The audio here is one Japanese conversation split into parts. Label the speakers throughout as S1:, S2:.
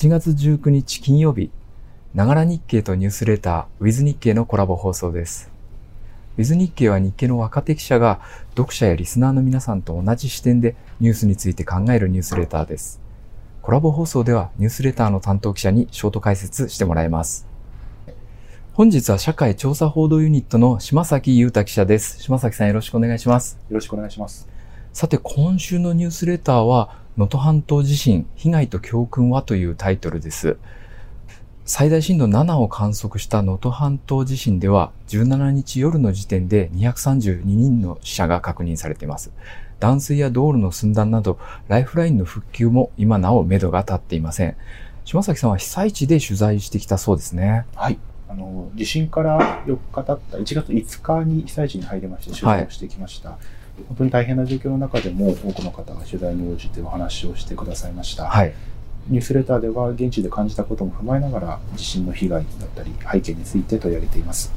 S1: 1月19日金曜日、ながら日経とニュースレター、ウィズ日経のコラボ放送です。ウィズ日経は日経の若手記者が読者やリスナーの皆さんと同じ視点でニュースについて考えるニュースレターです。コラボ放送ではニュースレターの担当記者にショート解説してもらいます。本日は社会調査報道ユニットの島崎裕太記者です。島崎さんよろしくお願いします。
S2: よろしくお願いします。
S1: さて今週のニュースレターは能登半島地震、被害と教訓はというタイトルです。最大震度7を観測した能登半島地震では、17日夜の時点で232人の死者が確認されています。断水や道路の寸断など、ライフラインの復旧も今なお目処が立っていません。島崎さんは被災地で取材してきたそうですね。
S2: はい。あの、地震から4日経った1月5日に被災地に入りまして取材をしてきました。はい本当に大変な状況の中でも多くの方が取材に応じてお話をしてくださいました。はい、ニュースレターでは現地で感じたことも踏まえながら地震の被害だったり背景について取り上げています。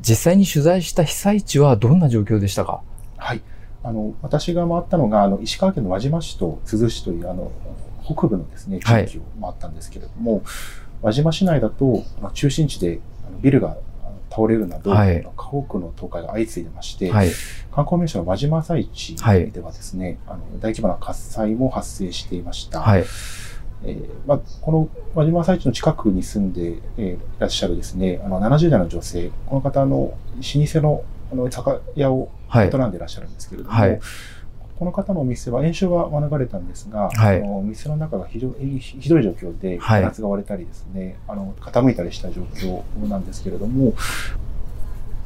S1: 実際に取材した被災地はどんな状況でしたか？
S2: はい。あの、私が回ったのが、あの、石川県の輪島市と珠洲市という、あの、北部のですね、地域を回ったんですけれども、はい、輪島市内だと、まあ、中心地でビルが倒れるなど、はい、家屋の倒壊が相次いでまして、はい、観光名所の輪島朝市ではですね、はい、あの大規模な火災も発生していました。はい。えーまあ、この輪島朝市の近くに住んで、えー、いらっしゃるですね、あの70代の女性、この方の老舗のあの酒屋を営んでいらっしゃるんですけれども、はいこの方のお店は炎症は免れたんですが、はい、あの店の中が非常にひどい状況で、ガラスが割れたりですね、あの傾いたりした状況なんですけれども、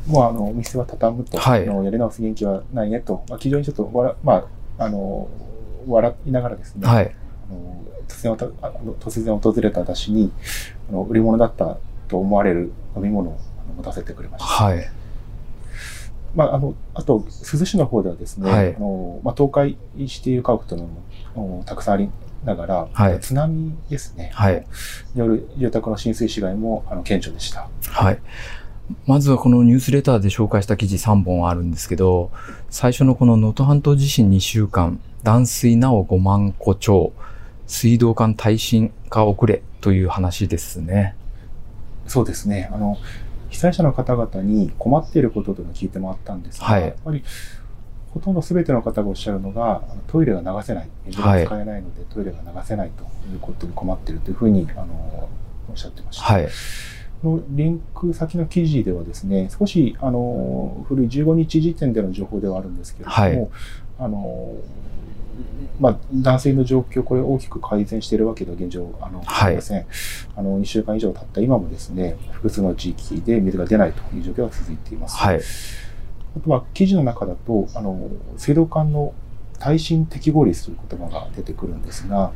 S2: もうあの、店は畳むと、はい、のやり直す元気はないねと、まあ、非常にちょっとわら、まあ、あの、笑いながらですね、はい、あの突然あの突然訪れた私にあの売り物だったと思われる飲み物を持たせてくれました。はいまあ、あの、あと、珠洲市の方ではですね、はい、あの、まあ、倒壊している家屋というのもたくさんありながら、はい、津波ですね。はい。による住宅の浸水被害も、あの、顕著でした。
S1: はい。まずはこのニュースレターで紹介した記事3本あるんですけど、最初のこの能登半島地震2週間、断水なお5万個超、水道管耐震化遅れという話ですね。
S2: そうですね。あの、被災者の方々に困っていることというのを聞いて回ったんですが、はい、やっぱりほとんど全ての方がおっしゃるのが、トイレが流せない、水が使えないので、トイレが流せないということに困っているというふうにあのおっしゃってました。はいのリンク先の記事ではですね、少しあの古い15日時点での情報ではあるんですけれども、はい、あのまあ、男性の状況、これ大きく改善しているわけでは現状、あの、ありません。あの、2週間以上経った今もですね、複数の地域で水が出ないという状況が続いています。はい。あとは、記事の中だと、あの、水道管の耐震適合率という言葉が出てくるんですが、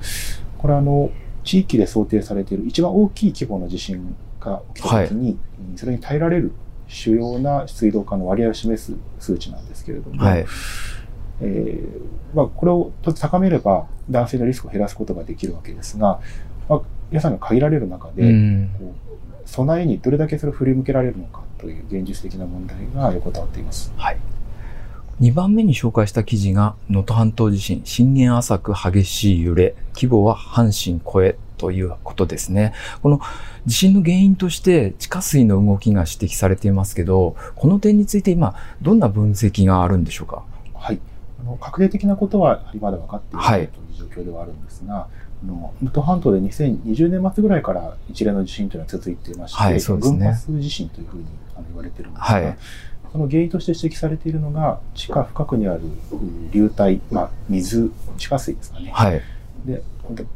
S2: これはあの、地域で想定されている一番大きい規模の地震が起きたときに、はい、それに耐えられる主要な水道管の割合を示す数値なんですけれども、はいえーまあ、これを高めれば男性のリスクを減らすことができるわけですが、まあ、皆さんが限られる中で、こう備えにどれだけそれを振り向けられるのかという現実的な問題が横たわっています。はい。
S1: 2番目に紹介した記事が、能登半島地震、震源浅く激しい揺れ、規模は阪神超えということですね。この地震の原因として地下水の動きが指摘されていますけど、この点について今、どんな分析があるんでしょうか？
S2: はい。あの確定的なことはまだ分かっていないという状況ではあるんですが、はい、あの能登半島で2020年末ぐらいから一連の地震というのは続いていまして、はい、そうですね、群発地震というふうにあの言われているんですが、はい、その原因として指摘されているのが、地下深くにある流体、まあ、水、地下水ですかね。はい、で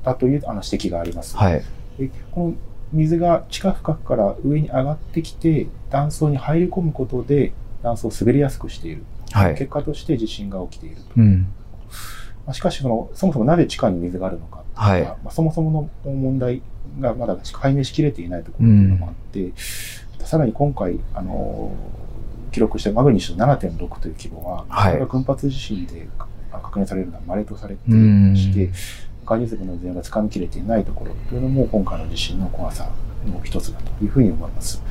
S2: だというあの指摘があります。はい、でこの水が地下深くから上に上がってきて、断層に入り込むことで断層を滑りやすくしている。はい、結果として地震が起きていると。うんまあ、しかしその、そもそもなぜ地下に水があるのかはい、まあ、そもそもの問題がまだ解明しきれていないところもあって、うん、さらに今回、あの記録したマグニチュード7.6という規模は、はい、これが群発地震で確認されるのは稀とされていまして、ガニズムの全がつかみきれていないところというのも今回の地震の怖さの一つだというふうに思います。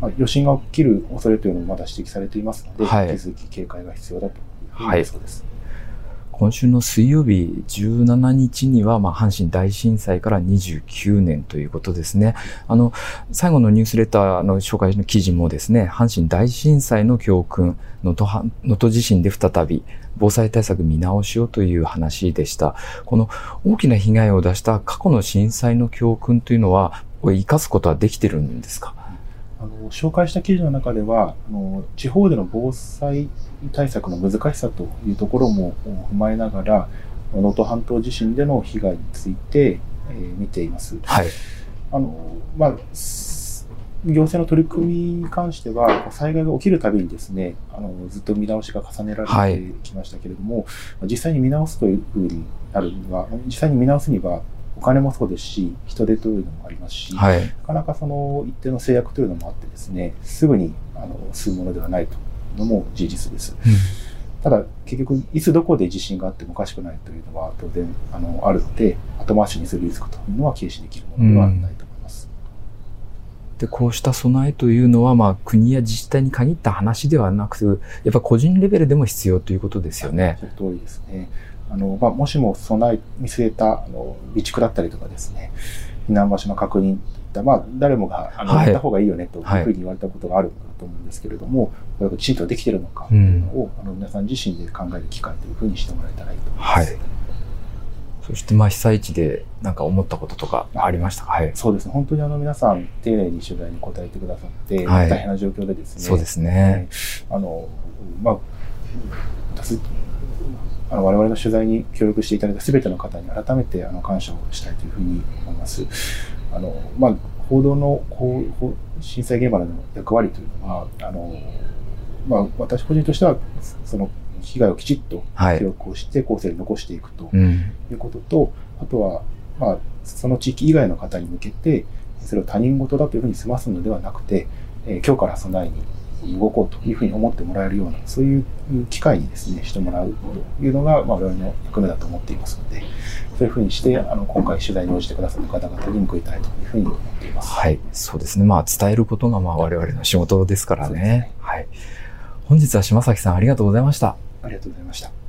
S2: まあ、余震が起きる恐れというのもまだ指摘されていますので、はい、引き続き警戒が必要だというふうにそうです。
S1: 今週の水曜日17日には、まあ、阪神大震災から29年ということですね。あの、最後のニュースレターの紹介の記事もですね、阪神大震災の教訓、能登地震で再び防災対策見直しをという話でした。この大きな被害を出した過去の震災の教訓というのは、これ生かすことはできてるんですか？
S2: あの紹介した記事の中ではあの、地方での防災対策の難しさというところも踏まえながら、能登半島地震での被害について、えー、見ています。はい。あの、まあ、行政の取り組みに関しては、災害が起きるたびにですね、あのずっと見直しが重ねられてきましたけれども、はい、実際に見直すというふうになるには、実際に見直すには、お金もそうですし、人手というのもありますし、はい、なかなかその一定の制約というのもあってですね、すぐにあの進むものではないというのも事実です。うん、ただ、結局、いつどこで地震があってもおかしくないというのは当然あのあるので、後回しにするリスクというのは軽視できるものではないと思います。
S1: うん、でこうした備えというのは、まあ、国や自治体に限った話ではなく、やっぱ個人レベルでも必要ということですよね。
S2: その通りですね。あの、まあ、もしも備え、見据えた、あの、備蓄だったりとかですね、避難場所の確認まあ、誰もが、あの、やった方がいいよね、というふうに言われたことがあると思うんですけれども、これがきちんとできてるのか、というのを、あの、皆さん自身で考える機会というふうにしてもらえたらいいと思います。はい。
S1: そして、まあ、被災地でなんか思ったこととかありましたか、
S2: はい、そうですね。本当にあの、皆さん、丁寧に取材に答えてくださって、はい、大変な状況でですね。
S1: そうですね。
S2: あの、まあ、あの我々の取材に協力していただいたすべての方に改めてあの感謝をしたいというふうに思います。あのまあ、報道のこう震災現場の役割というのは、あのまあ、私個人としてはその被害をきちっと記録をして後世に残していくということと、はいうん、あとは、まあ、その地域以外の方に向けてそれを他人事だというふうに済ますのではなくて、えー、今日から備えに動こうというふうに思ってもらえるような、そういう機会にですね、してもらうというのが、まあ、我々の役目だと思っていますので、そういうふうにして、あの、今回取材に応じてくださった方々に報いたいというふうに思っています。
S1: はい。そうですね。まあ、伝えることが、まあ、我々の仕事ですからね。ねはい。本日は島崎さんありがとうございました。
S2: ありがとうございました。